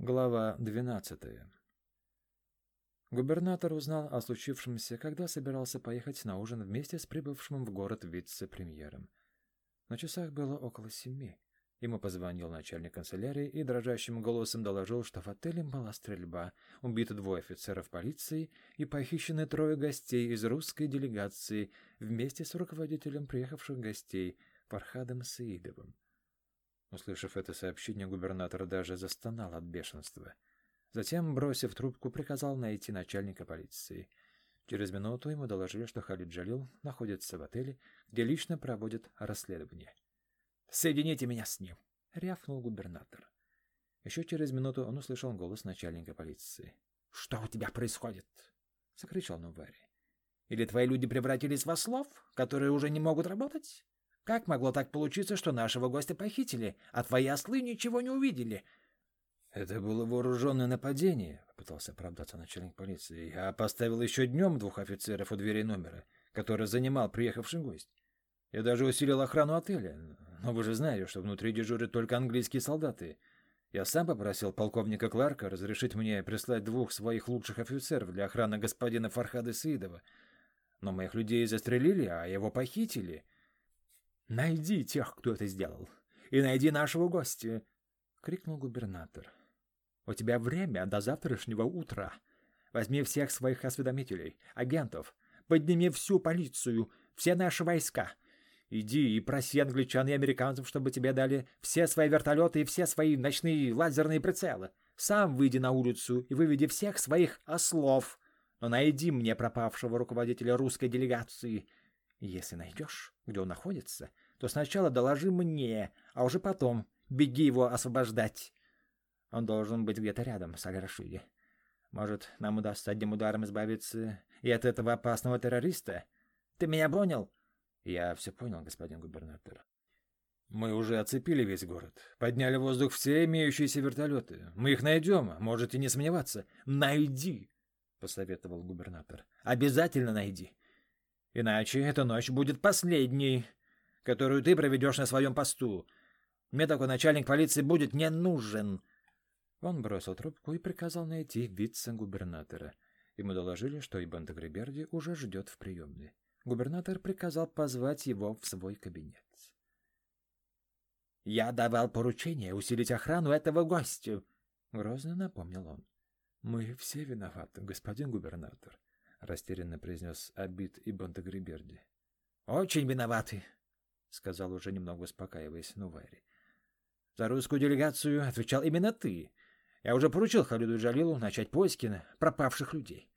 Глава 12. Губернатор узнал о случившемся, когда собирался поехать на ужин вместе с прибывшим в город вице-премьером. На часах было около семи. Ему позвонил начальник канцелярии и дрожащим голосом доложил, что в отеле была стрельба, убиты двое офицеров полиции и похищены трое гостей из русской делегации вместе с руководителем приехавших гостей Фархадом Саидовым. Услышав это сообщение, губернатор даже застонал от бешенства. Затем, бросив трубку, приказал найти начальника полиции. Через минуту ему доложили, что Халид Джалил находится в отеле, где лично проводит расследование. «Соедините меня с ним!» — рявкнул губернатор. Еще через минуту он услышал голос начальника полиции. «Что у тебя происходит?» — закричал Нувари. «Или твои люди превратились в ослов, которые уже не могут работать? Как могло так получиться, что нашего гостя похитили, а твои ослы ничего не увидели? Это было вооруженное нападение, попытался оправдаться начальник полиции. Я поставил еще днем двух офицеров у дверей номера, который занимал приехавший гость. Я даже усилил охрану отеля. Но вы же знаете, что внутри дежурят только английские солдаты. Я сам попросил полковника Кларка разрешить мне прислать двух своих лучших офицеров для охраны господина Фархада Саидова. Но моих людей застрелили, а его похитили. «Найди тех, кто это сделал, и найди нашего гостя!» — крикнул губернатор. «У тебя время до завтрашнего утра. Возьми всех своих осведомителей, агентов, подними всю полицию, все наши войска. Иди и проси англичан и американцев, чтобы тебе дали все свои вертолеты и все свои ночные лазерные прицелы. Сам выйди на улицу и выведи всех своих ослов. Но найди мне пропавшего руководителя русской делегации если найдешь, где он находится, то сначала доложи мне, а уже потом беги его освобождать. Он должен быть где-то рядом с Аль-Рашиди. Может, нам удастся одним ударом избавиться и от этого опасного террориста? Ты меня понял? Я все понял, господин губернатор. Мы уже оцепили весь город, подняли в воздух все имеющиеся вертолеты. Мы их найдем, можете не сомневаться. Найди, посоветовал губернатор. Обязательно найди. Иначе эта ночь будет последней, которую ты проведешь на своем посту. Мне такой начальник полиции будет не нужен. Он бросил трубку и приказал найти вице-губернатора. Ему доложили, что Ибн Тагриберди уже ждет в приемной. Губернатор приказал позвать его в свой кабинет. «Я давал поручение усилить охрану этого гостя», — грозно напомнил он. «Мы все виноваты, господин губернатор», — растерянно произнес Абит и Бантагриберди. «Очень виноваты», — сказал уже немного успокаиваясь Нувайри. «За русскую делегацию отвечал именно ты. Я уже поручил Халиду Джалилу начать поиски пропавших людей.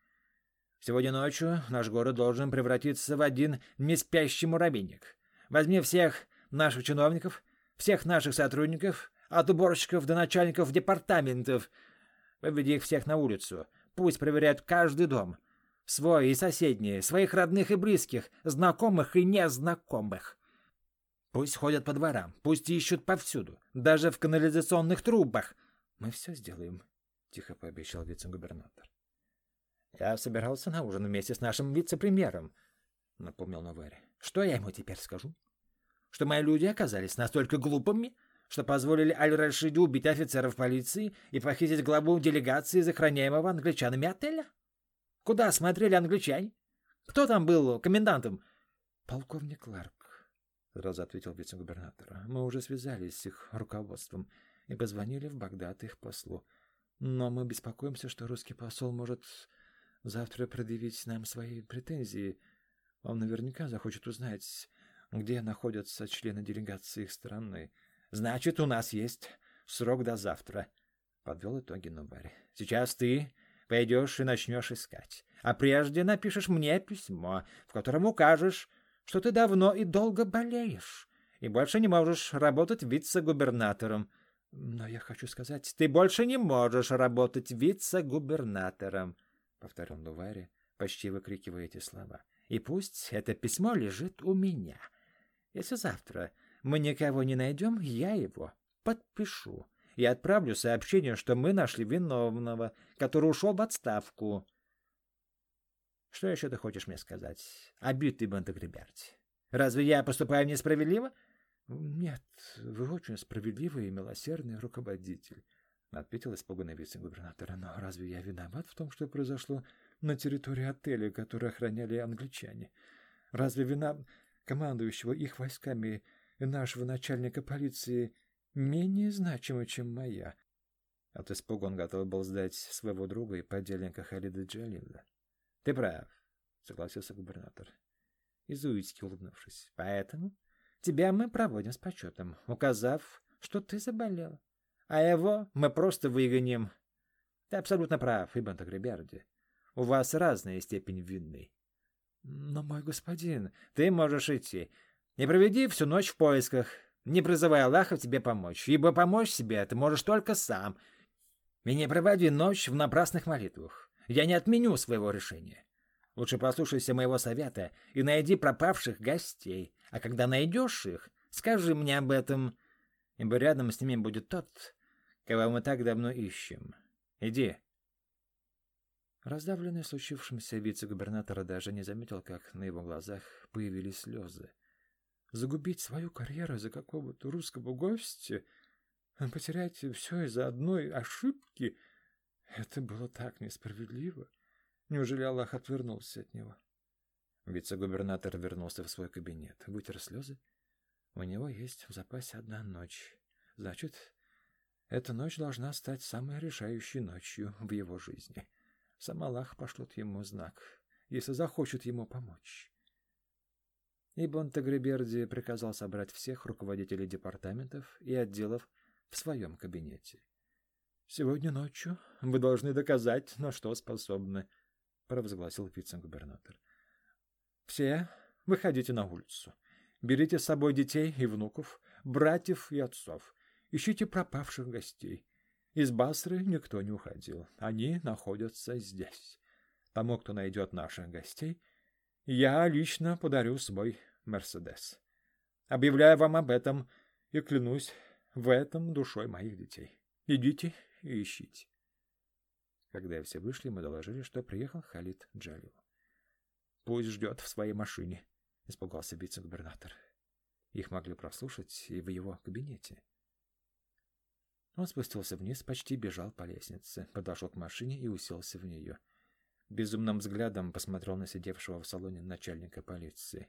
Сегодня ночью наш город должен превратиться в один неспящий муравейник. Возьми всех наших чиновников, всех наших сотрудников, от уборщиков до начальников департаментов. Выведи их всех на улицу. Пусть проверяют каждый дом. Свой и соседние, своих родных и близких, знакомых и незнакомых. Пусть ходят по дворам, пусть ищут повсюду, даже в канализационных трубах. Мы все сделаем, — тихо пообещал вице-губернатор. Я собирался на ужин вместе с нашим вице-премьером, — напомнил Навари. Что я ему теперь скажу? Что мои люди оказались настолько глупыми, что позволили Аль-Рашиду убить офицеров полиции и похитить главу делегации из англичанами отеля? — Куда смотрели англичане? Кто там был комендантом? Полковник Кларк, сразу ответил вице-губернатор. Мы уже связались с их руководством и позвонили в Багдад их послу. Но мы беспокоимся, что русский посол может завтра предъявить нам свои претензии. Он наверняка захочет узнать, где находятся члены делегации их страны. Значит, у нас есть срок до завтра, подвел итоги Нубари. Сейчас ты Пойдешь и начнешь искать. А прежде напишешь мне письмо, в котором укажешь, что ты давно и долго болеешь, и больше не можешь работать вице-губернатором. Но я хочу сказать, ты больше не можешь работать вице-губернатором, — повторил Нувари, почти выкрикивая эти слова. И пусть это письмо лежит у меня. Если завтра мы никого не найдем, я его подпишу и отправлю сообщение, что мы нашли виновного, который ушел в отставку. Что еще ты хочешь мне сказать? Обид ты, Бантагриберти. Разве я поступаю несправедливо? Нет, вы очень справедливый и милосердный руководитель. — ответил испуганный вице-губернатор. «Но разве я виноват в том, что произошло на территории отеля, который охраняли англичане? Разве вина командующего их войсками и нашего начальника полиции менее значима, чем моя?» От испуга он готов был сдать своего друга и подельника Халида Джалила. «Ты прав», — согласился губернатор, изуитски улыбнувшись. «Поэтому тебя мы проводим с почетом, указав, что ты заболел а его мы просто выгоним. Ты абсолютно прав, Ибн Тагриберди. У вас разная степень вины. Но, мой господин, ты можешь идти. Не проведи всю ночь в поисках, не призывай Аллаха тебе помочь, ибо помочь себе ты можешь только сам. И не проводи ночь в напрасных молитвах. Я не отменю своего решения. Лучше послушайся моего совета и найди пропавших гостей. А когда найдешь их, скажи мне об этом, ибо рядом с ними будет тот, кого мы так давно ищем. Иди. Раздавленный случившимся вице-губернатор даже не заметил, как на его глазах появились слезы. Загубить свою карьеру из-за какого-то русского гостя, потерять все из-за одной ошибки — это было так несправедливо. Неужели Аллах отвернулся от него? Вице-губернатор вернулся в свой кабинет, вытер слезы. У него есть в запасе одна ночь. Значит, эта ночь должна стать самой решающей ночью в его жизни. Сам Аллах пошлет ему знак, если захочет ему помочь. Ибн Тагриберди приказал собрать всех руководителей департаментов и отделов в своем кабинете. «Сегодня ночью вы должны доказать, на что способны», — провозгласил вице-губернатор. «Все выходите на улицу. Берите с собой детей и внуков, братьев и отцов. Ищите пропавших гостей. Из Басры никто не уходил. Они находятся здесь. Тому, кто найдет наших гостей, я лично подарю свой Мерседес. Объявляю вам об этом и клянусь в этом душой моих детей. Идите и ищите. Когда все вышли, мы доложили, что приехал Халид Джалил. «Пусть ждет в своей машине», — испугался вице-губернатор. Их могли прослушать и в его кабинете. Он спустился вниз, почти бежал по лестнице, подошел к машине и уселся в нее. Безумным взглядом посмотрел на сидевшего в салоне начальника полиции.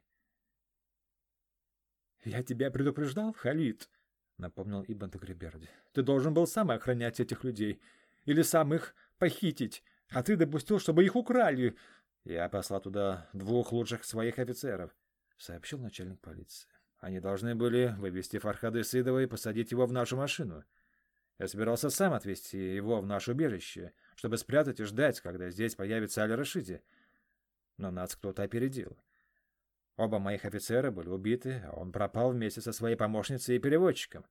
«Я тебя предупреждал, Халид?» — напомнил Ибн Тагриберди. «Ты должен был сам охранять этих людей. Или сам их похитить. А ты допустил, чтобы их украли». «Я послал туда двух лучших своих офицеров», — сообщил начальник полиции. «Они должны были вывести Фархада Исыдова и посадить его в нашу машину». Я собирался сам отвезти его в наше убежище, чтобы спрятать и ждать, когда здесь появится Аль-Рашиди. Но нас кто-то опередил. Оба моих офицера были убиты, а он пропал вместе со своей помощницей и переводчиком.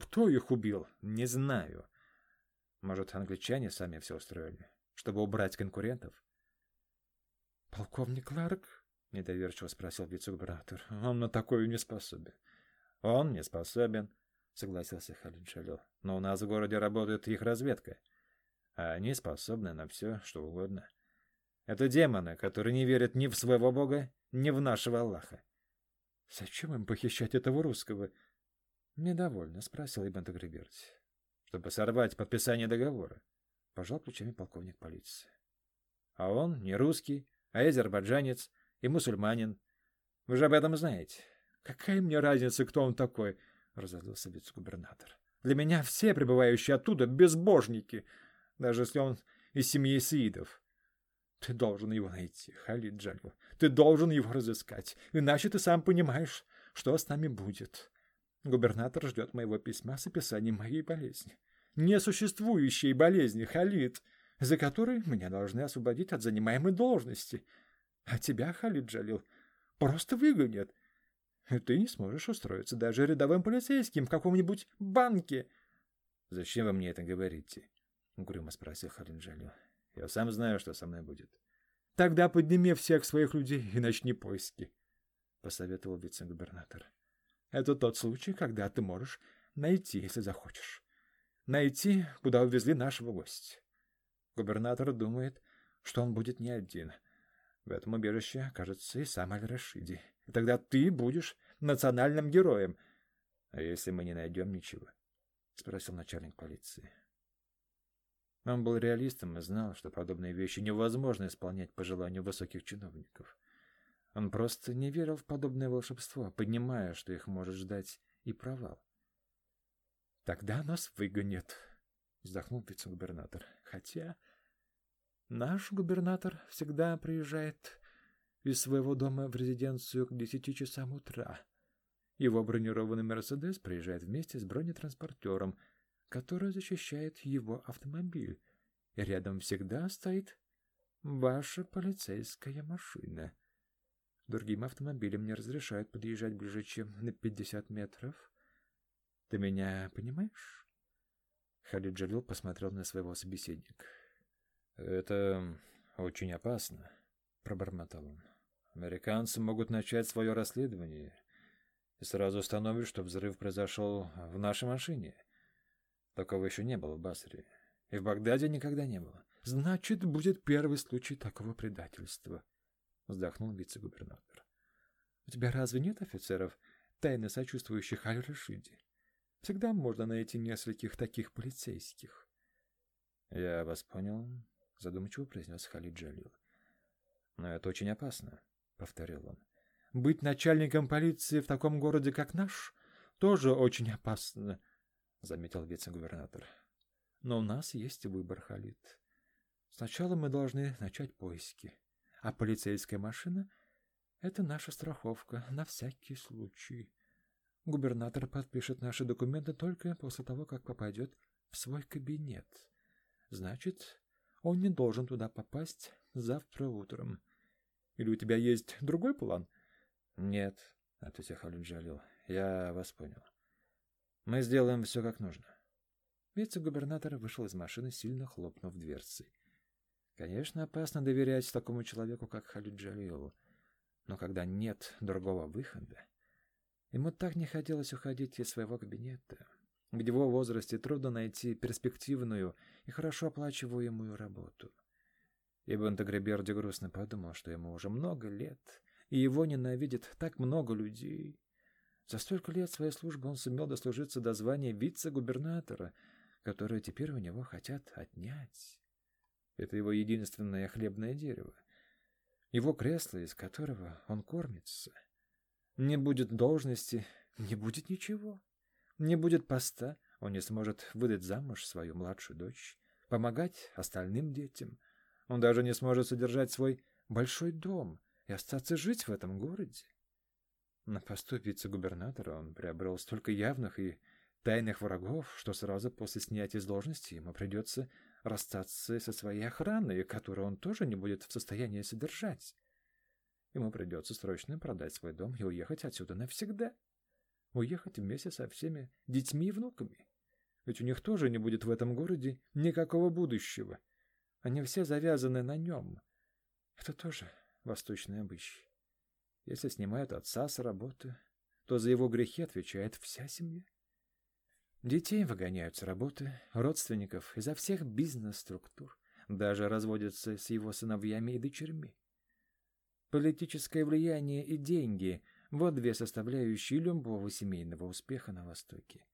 Кто их убил? Не знаю. Может, англичане сами все устроили, чтобы убрать конкурентов? «Полковник Ларк?» — недоверчиво спросил вице-губернатор. «Он на такое не способен». «Он не способен», согласился Халид Шалил. Но у нас в городе работает их разведка. А они способны на все, что угодно. Это демоны, которые не верят ни в своего бога, ни в нашего Аллаха. Зачем им похищать этого русского? Недовольно, спросил Ибн Тагриберти. Чтобы сорвать подписание договора. Пожал плечами полковник полиции. А он не русский, а азербайджанец и мусульманин. Вы же об этом знаете. Какая мне разница, кто он такой? — разозлился вице-губернатор. «Для меня все прибывающие оттуда безбожники, даже если он из семьи сиидов. Ты должен его найти, Халид Джалил. Ты должен его разыскать, иначе ты сам понимаешь, что с нами будет. Губернатор ждет моего письма с описанием моей болезни. Несуществующей болезни, Халид, за которой меня должны освободить от занимаемой должности. А тебя, Халид Джалил, просто выгонят» ты не сможешь устроиться даже рядовым полицейским в каком-нибудь банке. — Зачем вы мне это говорите? — угрюмо спросил Халинджалю. — Я сам знаю, что со мной будет. — Тогда подними всех своих людей и начни поиски, — посоветовал вице-губернатор. — Это тот случай, когда ты можешь найти, если захочешь. Найти, куда увезли нашего гостя. Губернатор думает, что он будет не один. В этом убежище, кажется, и сам Аль-Рашиди. — и тогда ты будешь национальным героем. — А если мы не найдем ничего? — спросил начальник полиции. Он был реалистом и знал, что подобные вещи невозможно исполнять по желанию высоких чиновников. Он просто не верил в подобное волшебство, понимая, что их может ждать и провал. «Тогда нас выгонят», — вздохнул вице-губернатор. «Хотя наш губернатор всегда приезжает из своего дома в резиденцию к десяти часам утра. Его бронированный «Мерседес» приезжает вместе с бронетранспортером, который защищает его автомобиль. И рядом всегда стоит ваша полицейская машина. Другим автомобилям не разрешают подъезжать ближе, чем на 50 метров. Ты меня понимаешь? Халид Джалил посмотрел на своего собеседника. «Это очень опасно», — пробормотал он. «Американцы могут начать свое расследование и сразу установят, что взрыв произошел в нашей машине. Такого еще не было в Басре. И в Багдаде никогда не было. Значит, будет первый случай такого предательства», — вздохнул вице-губернатор. «У тебя разве нет офицеров, тайно сочувствующих Аль-Рашиде? Всегда можно найти нескольких таких полицейских». «Я вас понял», — задумчиво произнес Халид Джалил. «Но это очень опасно», — повторил он. Быть начальником полиции в таком городе, как наш, тоже очень опасно, — заметил вице-губернатор. Но у нас есть выбор, Халид. Сначала мы должны начать поиски, а полицейская машина — это наша страховка на всякий случай. Губернатор подпишет наши документы только после того, как попадет в свой кабинет. Значит, он не должен туда попасть завтра утром. Или у тебя есть другой план? «Нет», — ответил Халид Джалил, — «я вас понял. Мы сделаем все как нужно». Вице-губернатор вышел из машины, сильно хлопнув дверцей. Конечно, опасно доверять такому человеку, как Халид Джалилу, но когда нет другого выхода... Ему так не хотелось уходить из своего кабинета. В его возрасте трудно найти перспективную и хорошо оплачиваемую работу. Ибн Тагреберди грустно подумал, что ему уже много лет, и его ненавидит так много людей. За столько лет своей службы он сумел дослужиться до звания вице-губернатора, которое теперь у него хотят отнять. Это его единственное хлебное дерево. Его кресло, из которого он кормится. Не будет должности, не будет ничего. Не будет поста, он не сможет выдать замуж свою младшую дочь, помогать остальным детям. Он даже не сможет содержать свой большой дом, и остаться жить в этом городе. На посту вице-губернатора он приобрел столько явных и тайных врагов, что сразу после снятия с должности ему придется расстаться со своей охраной, которую он тоже не будет в состоянии содержать. Ему придется срочно продать свой дом и уехать отсюда навсегда. Уехать вместе со всеми детьми и внуками. Ведь у них тоже не будет в этом городе никакого будущего. Они все завязаны на нем. Это тоже восточный обычай. Если снимают отца с работы, то за его грехи отвечает вся семья. Детей выгоняют с работы, родственников изо всех бизнес-структур, даже разводятся с его сыновьями и дочерьми. Политическое влияние и деньги – вот две составляющие любого семейного успеха на Востоке,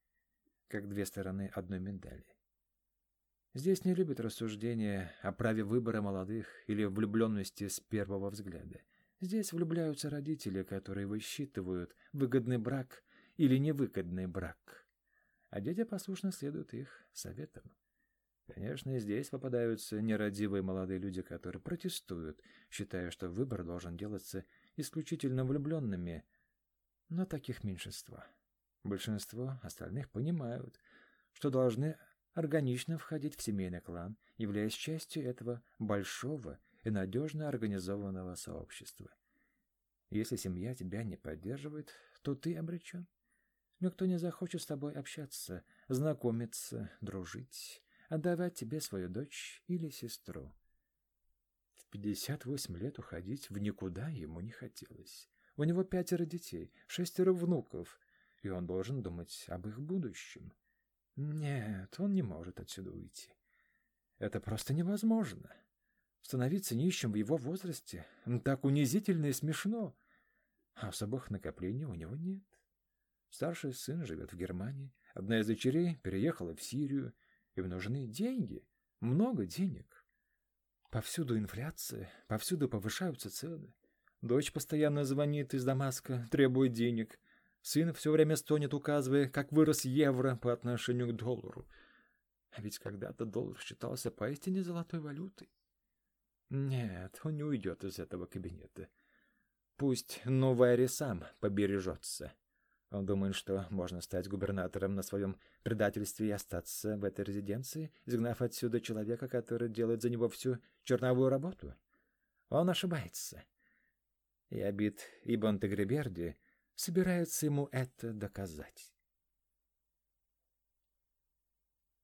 как две стороны одной медали. Здесь не любят рассуждения о праве выбора молодых или влюбленности с первого взгляда. Здесь влюбляются родители, которые высчитывают выгодный брак или невыгодный брак. А дети послушно следуют их советам. Конечно, здесь попадаются нерадивые молодые люди, которые протестуют, считая, что выбор должен делаться исключительно влюбленными. Но таких меньшинство. Большинство остальных понимают, что должны органично входить в семейный клан, являясь частью этого большого и надежно организованного сообщества. Если семья тебя не поддерживает, то ты обречен. Никто не захочет с тобой общаться, знакомиться, дружить, отдавать тебе свою дочь или сестру. В 58 лет уходить в никуда ему не хотелось. У него пятеро детей, шестеро внуков, и он должен думать об их будущем. Нет, он не может отсюда уйти. Это просто невозможно. Становиться нищим в его возрасте так унизительно и смешно. А особых накоплений у него нет. Старший сын живет в Германии, одна из дочерей переехала в Сирию, им нужны деньги. Много денег. Повсюду инфляция, повсюду повышаются цены. Дочь постоянно звонит из Дамаска, требует денег. Сын все время стонет, указывая, как вырос евро по отношению к доллару. А ведь когда-то доллар считался поистине золотой валютой. Нет, он не уйдет из этого кабинета. Пусть Новайри сам побережется. Он думает, что можно стать губернатором на своем предательстве и остаться в этой резиденции, изгнав отсюда человека, который делает за него всю черновую работу. Он ошибается. И Абит Ибн Тегриберди собирается ему это доказать.